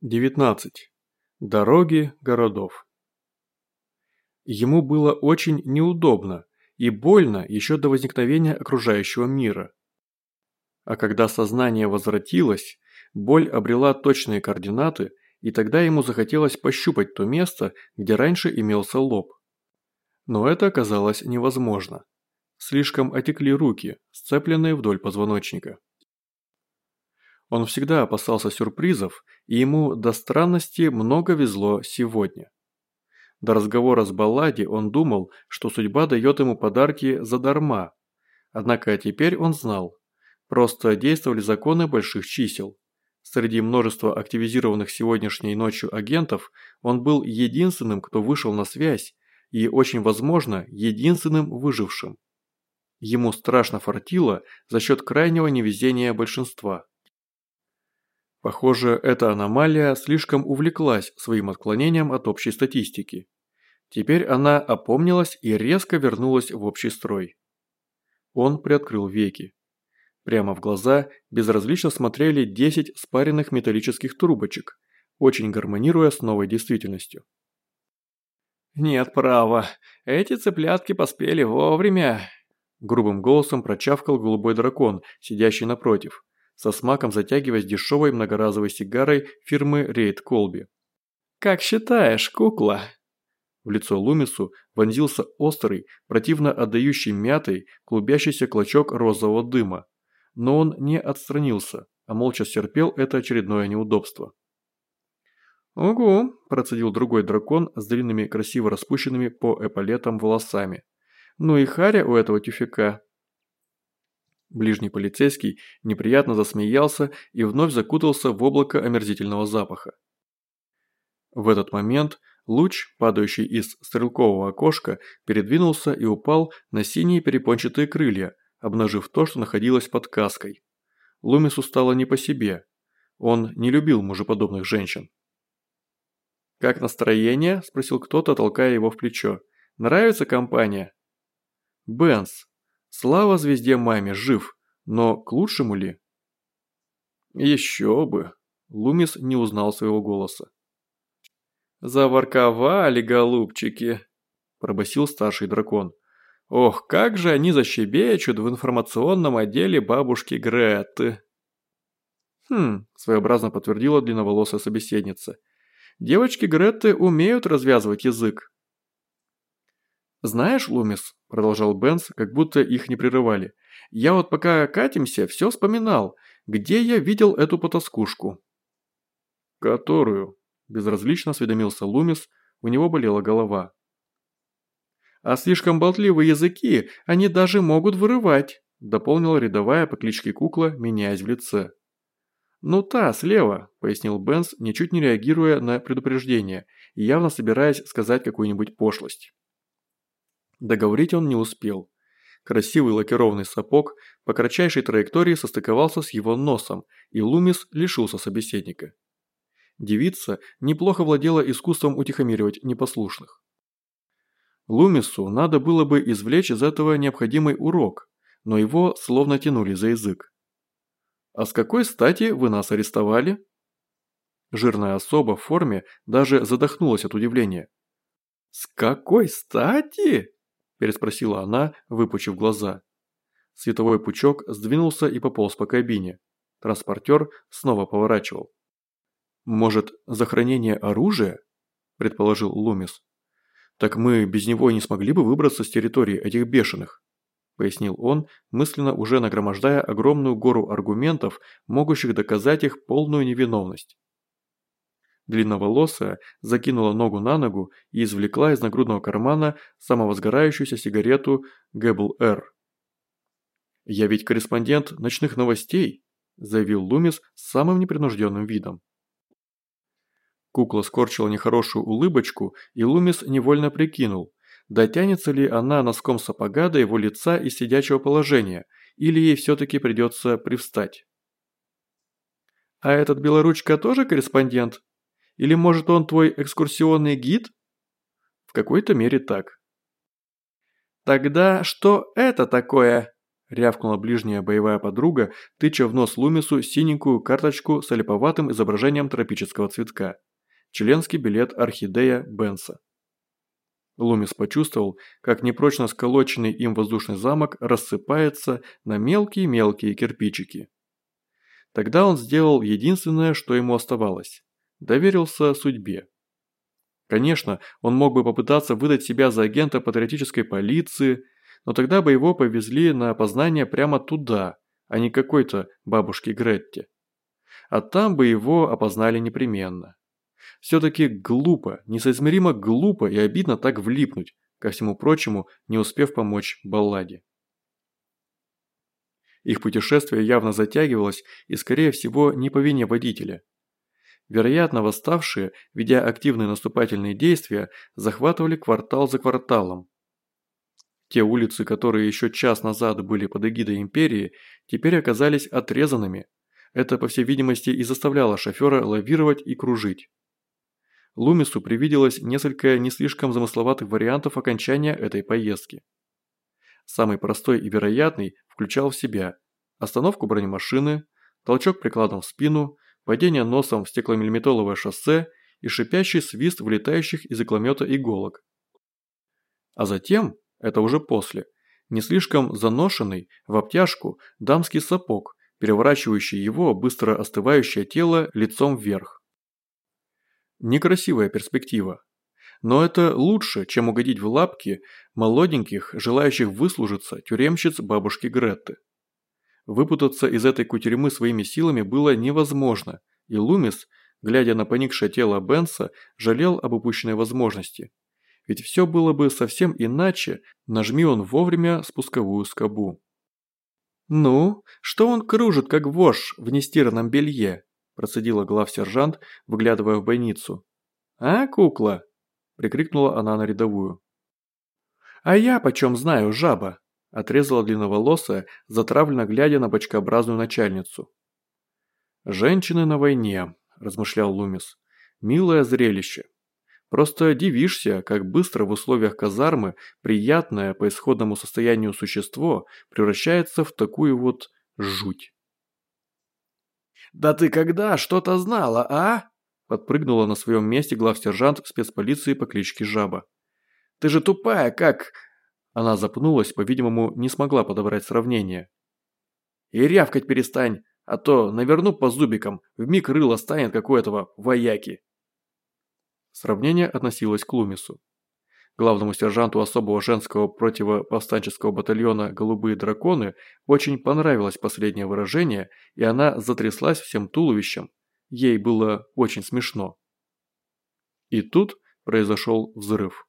19. Дороги городов. Ему было очень неудобно и больно еще до возникновения окружающего мира. А когда сознание возвратилось, боль обрела точные координаты, и тогда ему захотелось пощупать то место, где раньше имелся лоб. Но это оказалось невозможно. Слишком отекли руки, сцепленные вдоль позвоночника. Он всегда опасался сюрпризов, и ему до странности много везло сегодня. До разговора с Баллади он думал, что судьба дает ему подарки задарма. Однако теперь он знал. Просто действовали законы больших чисел. Среди множества активизированных сегодняшней ночью агентов он был единственным, кто вышел на связь, и, очень возможно, единственным выжившим. Ему страшно фартило за счет крайнего невезения большинства. Похоже, эта аномалия слишком увлеклась своим отклонением от общей статистики. Теперь она опомнилась и резко вернулась в общий строй. Он приоткрыл веки. Прямо в глаза безразлично смотрели 10 спаренных металлических трубочек, очень гармонируя с новой действительностью. «Нет права, эти цыплятки поспели вовремя», – грубым голосом прочавкал голубой дракон, сидящий напротив со смаком затягиваясь дешевой многоразовой сигарой фирмы Рейд Колби. «Как считаешь, кукла?» В лицо Лумису вонзился острый, противно отдающий мятой, клубящийся клочок розового дыма. Но он не отстранился, а молча стерпел это очередное неудобство. «Угу», – процедил другой дракон с длинными красиво распущенными по эполетам волосами. «Ну и харя у этого тюфяка. Ближний полицейский неприятно засмеялся и вновь закутался в облако омерзительного запаха. В этот момент луч, падающий из стрелкового окошка, передвинулся и упал на синие перепончатые крылья, обнажив то, что находилось под каской. Лумису стало не по себе. Он не любил мужеподобных женщин. «Как настроение?» – спросил кто-то, толкая его в плечо. «Нравится компания?» «Бенс», Слава звезде маме жив, но к лучшему ли? Еще бы. Лумис не узнал своего голоса. «Заворковали, голубчики!» – пробасил старший дракон. «Ох, как же они защебечут в информационном отделе бабушки Греты!» «Хм», – своеобразно подтвердила длинноволосая собеседница. «Девочки Греты умеют развязывать язык». «Знаешь, Лумис», – продолжал Бенс, как будто их не прерывали, – «я вот пока катимся, все вспоминал, где я видел эту потаскушку». «Которую?» – безразлично осведомился Лумис, у него болела голова. «А слишком болтливые языки они даже могут вырывать», – дополнила рядовая по кличке Кукла, меняясь в лице. «Ну та, слева», – пояснил Бенс, ничуть не реагируя на предупреждение явно собираясь сказать какую-нибудь пошлость. Договорить он не успел. Красивый лакированный сапог по кратчайшей траектории состыковался с его носом, и Лумис лишился собеседника. Девица неплохо владела искусством утихомиривать непослушных. Лумису надо было бы извлечь из этого необходимый урок, но его словно тянули за язык. «А с какой стати вы нас арестовали?» Жирная особа в форме даже задохнулась от удивления. «С какой стати?» Переспросила она, выпучив глаза. Световой пучок сдвинулся и пополз по кабине. Транспортер снова поворачивал. «Может, за хранение оружия?» – предположил Лумис. «Так мы без него не смогли бы выбраться с территории этих бешеных», – пояснил он, мысленно уже нагромождая огромную гору аргументов, могущих доказать их полную невиновность. Длинноволосая закинула ногу на ногу и извлекла из нагрудного кармана самовозгорающуюся сигарету Гэбл Р. «Я ведь корреспондент ночных новостей», – заявил Лумис с самым непринужденным видом. Кукла скорчила нехорошую улыбочку, и Лумис невольно прикинул, дотянется ли она носком сапога до его лица из сидячего положения, или ей все-таки придется привстать. «А этот белоручка тоже корреспондент?» Или может он твой экскурсионный гид? В какой-то мере так. Тогда что это такое? рявкнула ближняя боевая подруга, тыча в нос Лумису синенькую карточку с олиповатым изображением тропического цветка. Членский билет орхидея Бенса. Лумис почувствовал, как непрочно сколоченный им воздушный замок рассыпается на мелкие-мелкие кирпичики. Тогда он сделал единственное, что ему оставалось. Доверился судьбе. Конечно, он мог бы попытаться выдать себя за агента патриотической полиции, но тогда бы его повезли на опознание прямо туда, а не какой-то бабушке Гретте. А там бы его опознали непременно. Все-таки глупо, несоизмеримо глупо и обидно так влипнуть, ко всему прочему, не успев помочь балладе. Их путешествие явно затягивалось и, скорее всего, не по вине водителя. Вероятно, восставшие, ведя активные наступательные действия, захватывали квартал за кварталом. Те улицы, которые еще час назад были под эгидой империи, теперь оказались отрезанными. Это, по всей видимости, и заставляло шофера лавировать и кружить. Лумису привиделось несколько не слишком замысловатых вариантов окончания этой поездки. Самый простой и вероятный включал в себя остановку бронемашины, толчок прикладом в спину, падение носом в стекломиллиметровое шоссе и шипящий свист вылетающих из игломета иголок. А затем, это уже после, не слишком заношенный, в обтяжку, дамский сапог, переворачивающий его быстро остывающее тело лицом вверх. Некрасивая перспектива. Но это лучше, чем угодить в лапки молоденьких, желающих выслужиться тюремщиц бабушки Гретты. Выпутаться из этой кутерьмы своими силами было невозможно, и Лумис, глядя на поникшее тело Бенса, жалел об упущенной возможности. Ведь все было бы совсем иначе, нажми он вовремя спусковую скобу. «Ну, что он кружит, как вошь в нестиранном белье?» процедила главсержант, выглядывая в бойницу. «А, кукла?» – прикрикнула она на рядовую. «А я почем знаю, жаба?» – отрезала длинноволосая, затравленно глядя на бочкообразную начальницу. «Женщины на войне», – размышлял Лумис. «Милое зрелище. Просто дивишься, как быстро в условиях казармы приятное по исходному состоянию существо превращается в такую вот жуть». «Да ты когда что-то знала, а?» Подпрыгнула на своем месте главсержант спецполиции по кличке Жаба. «Ты же тупая, как...» Она запнулась, по-видимому, не смогла подобрать сравнение. «И рявкать перестань, а то наверну по зубикам, вмиг рыло станет какое-то вояки». Сравнение относилось к Лумису. Главному сержанту особого женского противоповстанческого батальона «Голубые драконы» очень понравилось последнее выражение, и она затряслась всем туловищем. Ей было очень смешно. И тут произошел взрыв.